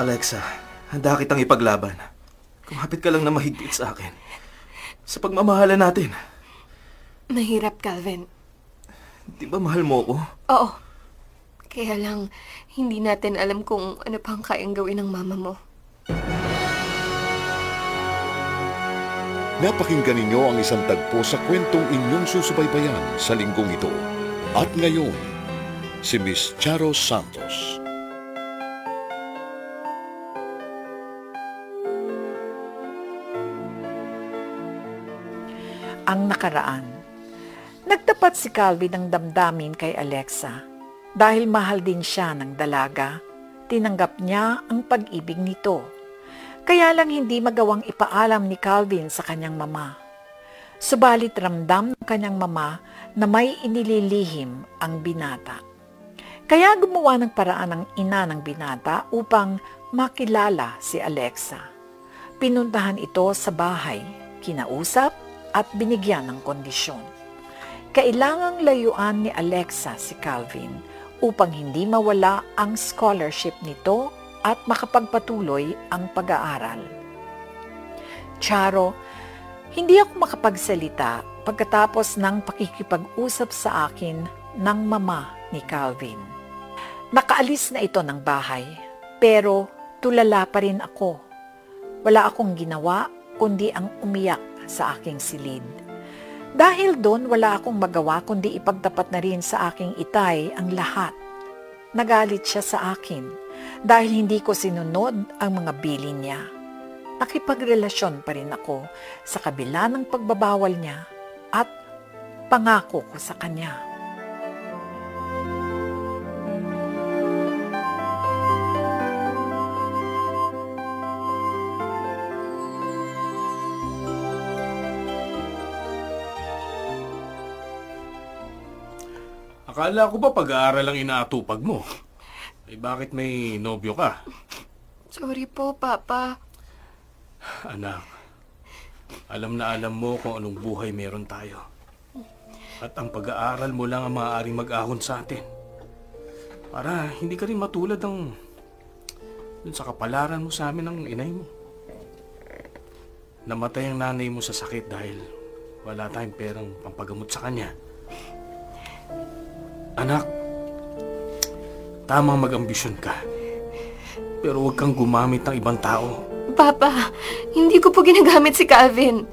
Alexa, handa kitang ipaglaban. Kumapit ka lang na mahigpit sa akin. Sa pagmamahala natin. Mahirap, Calvin. Di ba mahal mo ako? Oo. Kaya lang, hindi natin alam kung ano pang kayang gawin ng mama mo. Napakinggan ninyo ang isang tagpo sa kwentong inyong susubaybayan sa linggong ito. At ngayon, si Miss Charo Santos. Ang nakaraan. Nagtapat si Calvin ng damdamin kay Alexa. Dahil mahal din siya ng dalaga, tinanggap niya ang pag-ibig nito. Kaya lang hindi magawang ipaalam ni Calvin sa kanyang mama. Subalit ramdam ng kanyang mama na may inililihim ang binata. Kaya gumawa ng paraan ng ina ng binata upang makilala si Alexa. Pinuntahan ito sa bahay, kinausap at binigyan ng kondisyon. Kailangang layuan ni Alexa si Calvin upang hindi mawala ang scholarship nito at makapagpatuloy ang pag-aaral. Charo, hindi ako makapagsalita pagkatapos ng pakikipag-usap sa akin ng mama ni Calvin. Nakaalis na ito ng bahay, pero tulala pa rin ako. Wala akong ginawa kundi ang umiyak sa aking silid. Dahil doon wala akong magawa kundi ipagtapat na rin sa aking itay ang lahat. Nagalit siya sa akin dahil hindi ko sinunod ang mga bilin niya. Nakipagrelasyon pa rin ako sa kabila ng pagbabawal niya at pangako ko sa kanya. Akala ko ba pag-aaral ang inaatupag mo? Eh bakit may nobyo ka? Sorry po, Papa. Anak, alam na alam mo kung anong buhay meron tayo. At ang pag-aaral mo lang ang maaaring mag-ahon sa atin. Para hindi ka rin matulad ng dun sa kapalaran mo sa amin ng inay mo. Namatay ang nanay mo sa sakit dahil wala tayong perang pampagamot sa kanya. Anak, tamang mag-ambisyon ka. Pero huwag kang gumamit ng ibang tao. Papa, hindi ko po ginagamit si Calvin.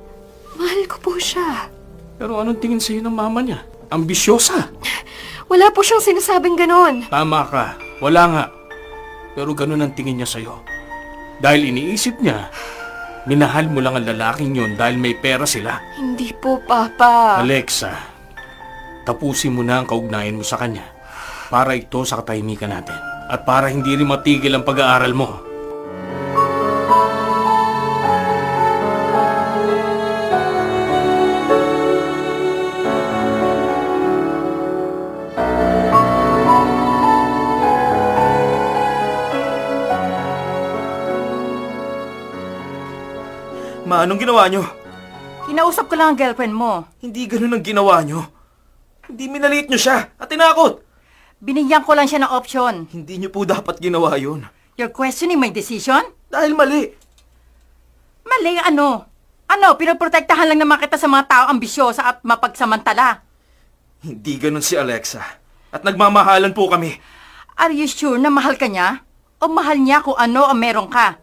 Mahal ko po siya. Pero anong tingin sa'yo ng mama niya? Ambisyosa. Wala po siyang sinasabing ganon. Tama ka. Wala nga. Pero ganun ang tingin niya sa'yo. Dahil iniisip niya, minahal mo lang ang lalaking yon dahil may pera sila. Hindi po, Papa. Alexa, tapusin mo na ang kaugnayan mo sa kanya para ito sa katahimikan natin at para hindi rin matigil ang pag-aaral mo. Ma, anong ginawa nyo? Kinausap ko lang ang girlfriend mo. Hindi ganun ang ginawa nyo. Hindi minaliit nyo siya at tinakot. Binigyan ko lang siya ng option. Hindi nyo po dapat ginawa yun. You're questioning my decision? Dahil mali. Mali ano? Ano, pinoprotektahan lang naman kita sa mga tao ambisyosa at mapagsamantala. Hindi ganun si Alexa. At nagmamahalan po kami. Are you sure na mahal ka niya? O mahal niya kung ano ang meron ka?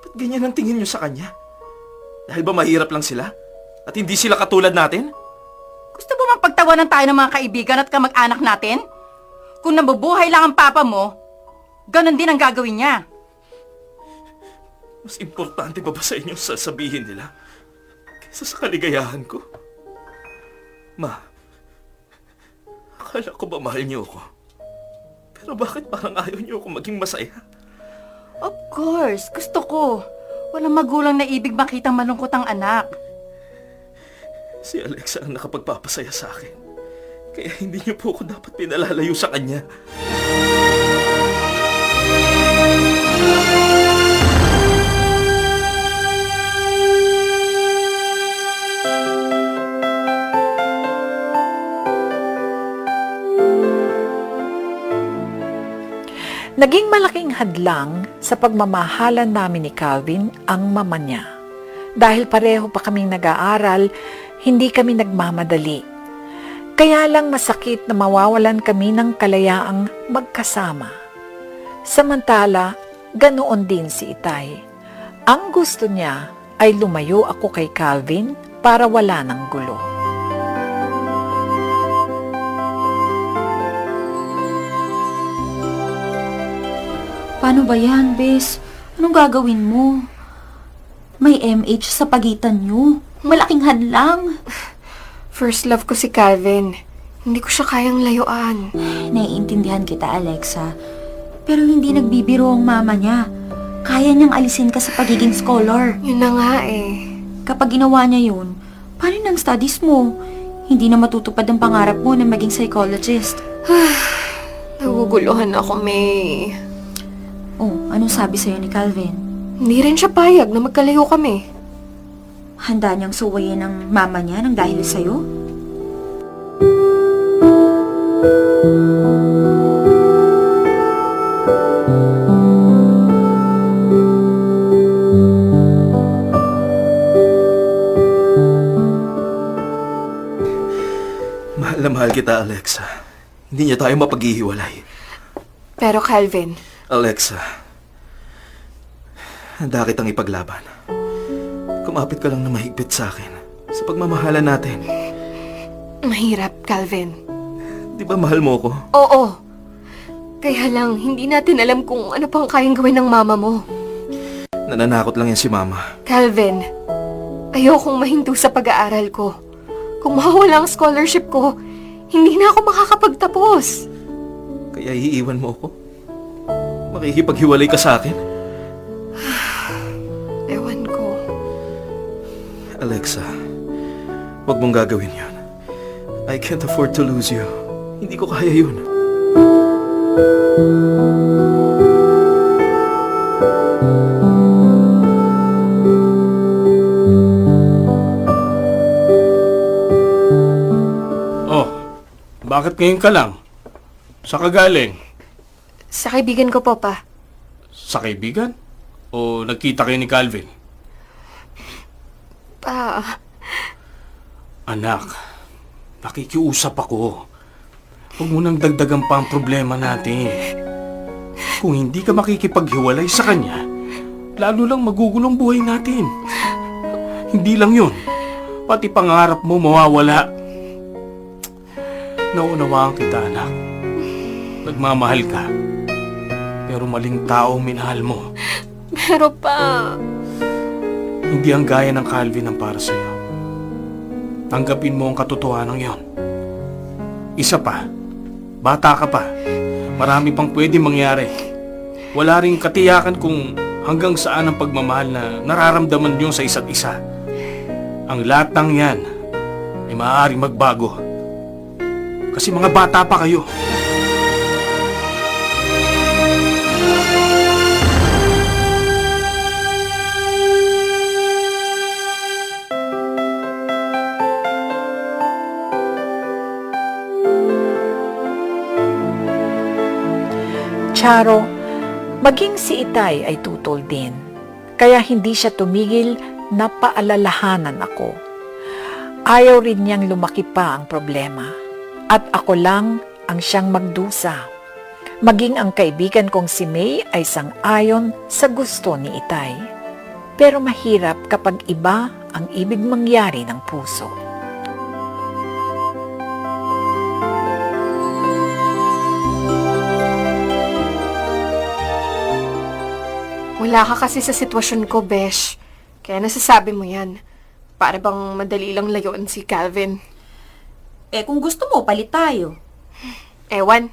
Ba't ganyan ang tingin nyo sa kanya? Dahil ba mahirap lang sila? At hindi sila katulad natin? Gusto mo bang pagtawanan tayo ng mga kaibigan at kamag-anak natin? Kung nabubuhay lang ang papa mo, ganon din ang gagawin niya. Mas importante pa ba sa inyo sasabihin nila? Kaysa sa kaligayahan ko? Ma, akala ko ba mahal niyo ako? Pero bakit parang ayaw niyo ako maging masaya? Of course, gusto ko. Walang magulang na ibig makitang malungkot ang anak. Si Alexa ang nakapagpapasaya sa akin. Kaya hindi niyo po ako dapat pinalalayo sa kanya. Naging malaking hadlang sa pagmamahalan namin ni Calvin ang mama niya. Dahil pareho pa kaming nag-aaral, hindi kami nagmamadali. Kaya lang masakit na mawawalan kami ng kalayaang magkasama. Samantala, ganoon din si Itay. Ang gusto niya ay lumayo ako kay Calvin para wala ng gulo. Paano ba yan, Bes? Anong gagawin mo? May MH sa pagitan nyo. Malaking hadlang. First love ko si Calvin. Hindi ko siya kayang layuan. Naiintindihan kita, Alexa. Pero hindi nagbibiro ang mama niya. Kaya niyang alisin ka sa pagiging scholar. Yun na nga eh. Kapag ginawa niya yun, paano ng studies mo? Hindi na matutupad ang pangarap mo na maging psychologist. Naguguluhan ako, May. Oh, anong sabi sa'yo ni Calvin? Hindi rin siya payag na magkalayo kami. Handa niyang suwayin ng mama niya ng dahil sa'yo? Mahal na mahal kita, Alexa. Hindi niya tayo mapaghihiwalay. Pero Calvin, Alexa, handa kitang ipaglaban. Kumapit ka lang na mahigpit sa akin sa pagmamahalan natin. mahirap, Calvin. Di ba mahal mo ko? Oo. Kaya lang, hindi natin alam kung ano pang kayang gawin ng mama mo. Nananakot lang yan si Mama. Calvin, ayokong mahinto sa pag-aaral ko. Kung mawawala ang scholarship ko, hindi na ako makakapagtapos. Kaya iiwan mo ako? Makikipaghiwalay ka sa akin? Alexa, wag mong gagawin yun. I can't afford to lose you. Hindi ko kaya yun. Oh, bakit ngayon ka lang? Sa kagaling? Sa kaibigan ko po pa. Sa kaibigan? O nagkita kayo ni Calvin? Pa, Anak, nakikiusap ako. Huwag mo nang dagdagan pa ang problema natin. Kung hindi ka makikipaghiwalay sa kanya, lalo lang magugulong buhay natin. Hindi lang yun. Pati pangarap mo mawawala. Naunawaan kita, anak. Nagmamahal ka. Pero maling tao minahal mo. pero pa, Hindi ang gaya ng Calvin ang para sa'yo. Tanggapin mo ang katotohanan yon. Isa pa, bata ka pa. Marami pang pwede mangyari. Wala ring katiyakan kung hanggang saan ang pagmamahal na nararamdaman niyo sa isa't isa. Ang lahat ng yan ay maaaring magbago. Kasi mga bata pa kayo. Charo, maging si Itay ay tutol din. Kaya hindi siya tumigil na paalalahanan ako. Ayaw rin niyang lumaki pa ang problema. At ako lang ang siyang magdusa. Maging ang kaibigan kong si May ay sang-ayon sa gusto ni Itay. Pero mahirap kapag iba ang ibig mangyari ng puso. Wala ka kasi sa sitwasyon ko, Besh. Kaya nasasabi mo yan. Para bang madali lang layuan si Calvin. Eh kung gusto mo, palit tayo. Ewan,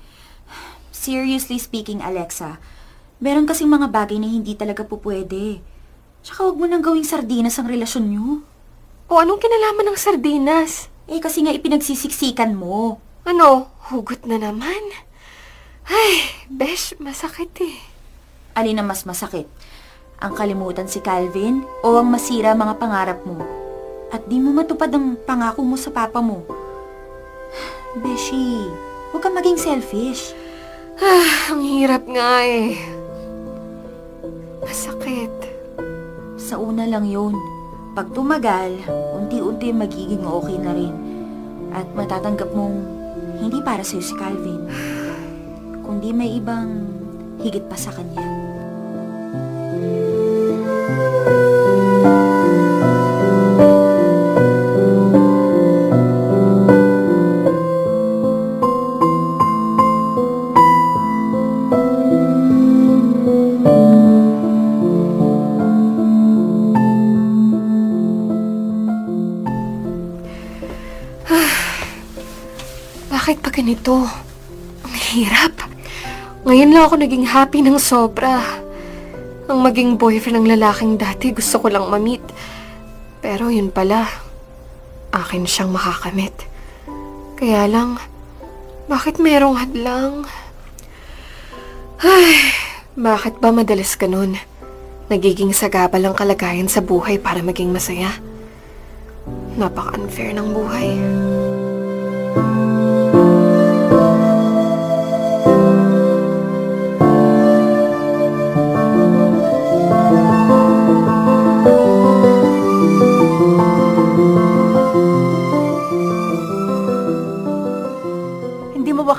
Seriously speaking, Alexa, meron kasing mga bagay na hindi talaga po pwede. Tsaka huwag mo nang gawing sardinas ang relasyon nyo. o anong kinalaman ng sardinas? Eh kasi nga ipinagsisiksikan mo. Ano, hugot na naman? Ay, Besh, masakit eh. Alin ang mas masakit? Ang kalimutan si Calvin o ang masira mga pangarap mo? At di mo matupad ang pangako mo sa papa mo? Beshi, huwag kang maging selfish. Ah, ang hirap nga eh. Masakit. Sa una lang yun. Pag tumagal, unti-unti magiging okay na rin. At matatanggap mong hindi para sa'yo si Calvin. Kundi may ibang higit pa sa kanya. Bakit pa ganito? Ang hirap. Ngayon lang ako naging happy ng sobra. Ang maging boyfriend ng lalaking dati gusto ko lang mamit. Pero yun pala, akin siyang makakamit. Kaya lang, bakit merong hadlang? Ay, bakit ba madalas ganun? Nagiging sagabal ang kalagayan sa buhay para maging masaya. Napaka-unfair ng buhay.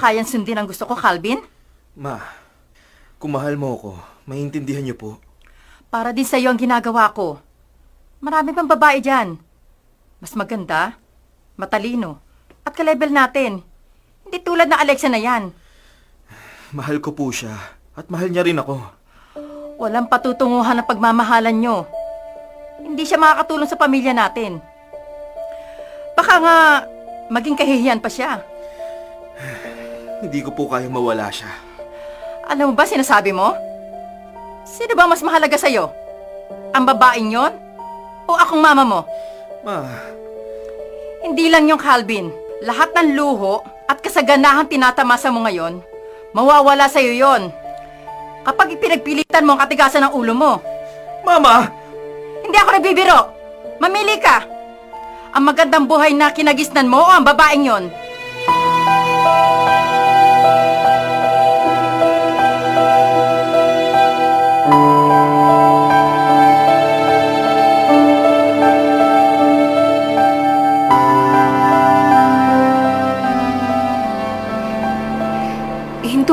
Kayang sundin ang gusto ko, Calvin? Ma, kung mahal mo ako, maintindihan niyo po. Para din sa'yo ang ginagawa ko. Marami pang babae dyan. Mas maganda, matalino, at kalebel natin. Hindi tulad na Alexa na yan. Mahal ko po siya. At mahal niya rin ako. Walang patutunguhan ng pagmamahalan nyo. Hindi siya makakatulong sa pamilya natin. Baka nga, maging kahihiyan pa siya. Hindi ko po kayang mawala siya. Alam mo ba sinasabi mo? Sino ba mas mahalaga sa'yo? Ang babaeng yon? O akong mama mo? Ma, Hindi lang yung Calvin. Lahat ng luho at kasaganahan tinatamasa mo ngayon, mawawala sa'yo yon. Kapag ipinagpilitan mo ang katigasan ng ulo mo, Mama! hindi ako nagbibiro. Mamili ka. Ang magandang buhay na kinagisnan mo o ang babaeng yon?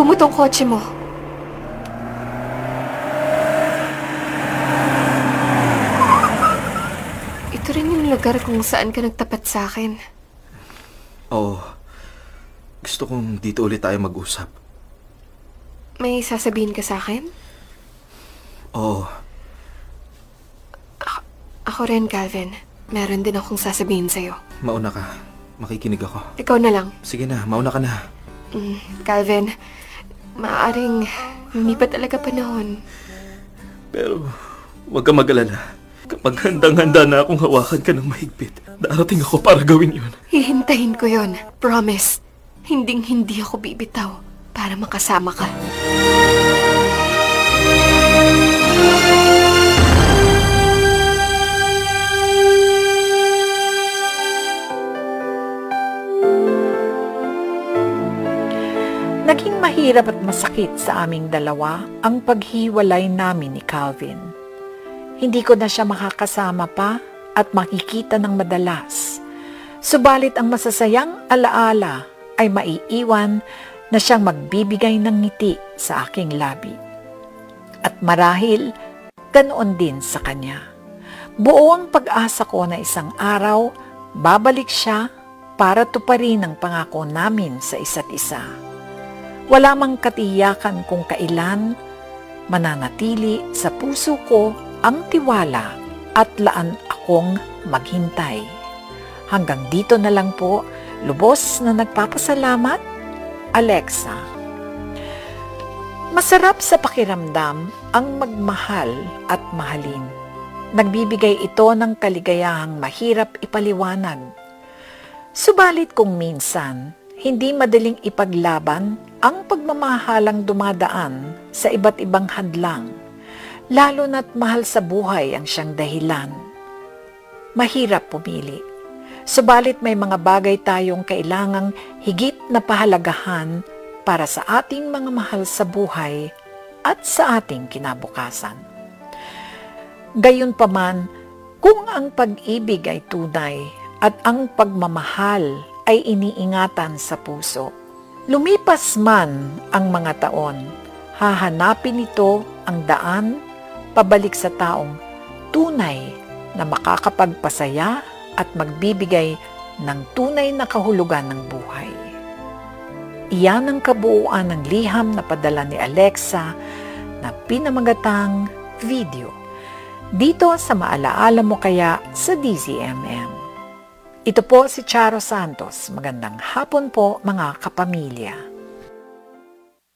Mo tong kotse mo. Ito rin yung lugar kung saan ka nagtapat sa akin. Oo. Gusto kong dito ulit tayo mag-usap. May sasabihin ka sa akin? Oo. Ako rin, Calvin. Meron din akong sasabihin sa'yo. Mauna ka. Makikinig ako. Ikaw na lang. Sige na, mauna ka na. Mm, Calvin, maaaring hindi pa talaga panahon. Pero, huwag ka mag-alala. Kapag handang-handa na akong hawakan ka ng mahigpit, darating ako para gawin yun. Hihintayin ko yon. Promise. Hinding-hindi ako bibitaw para makasama ka. Naging mahirap at masakit sa aming dalawa ang paghiwalay namin ni Calvin. Hindi ko na siya makakasama pa at makikita ng madalas. Subalit ang masasayang alaala ay maiiwan na siyang magbibigay ng ngiti sa aking labi. At marahil, ganoon din sa kanya. Buo ang pag-asa ko na isang araw, babalik siya para tuparin ang pangako namin sa isa't isa. Wala mang katiyakan kung kailan mananatili sa puso ko ang tiwala at laan akong maghintay. Hanggang dito na lang po, lubos na nagpapasalamat, Alexa. Masarap sa pakiramdam ang magmahal at mahalin. Nagbibigay ito ng kaligayahang mahirap ipaliwanag. Subalit kung minsan, hindi madaling ipaglaban ang pagmamahalang dumadaan sa iba't ibang hadlang, lalo na't mahal sa buhay ang siyang dahilan. Mahirap pumili. Subalit may mga bagay tayong kailangang higit na pahalagahan para sa ating mga mahal sa buhay at sa ating kinabukasan. Gayunpaman, kung ang pag-ibig ay tunay at ang pagmamahal ay iniingatan sa puso, lumipas man ang mga taon, hahanapin nito ang daan pabalik sa taong tunay na makakapagpasaya at magbibigay ng tunay na kahulugan ng buhay. Iyan ang kabuuan ng liham na padala ni Alexa na pinamagatang video dito sa Maalaala Mo Kaya sa DZMM. Ito po si Charo Santos. Magandang hapon po mga kapamilya.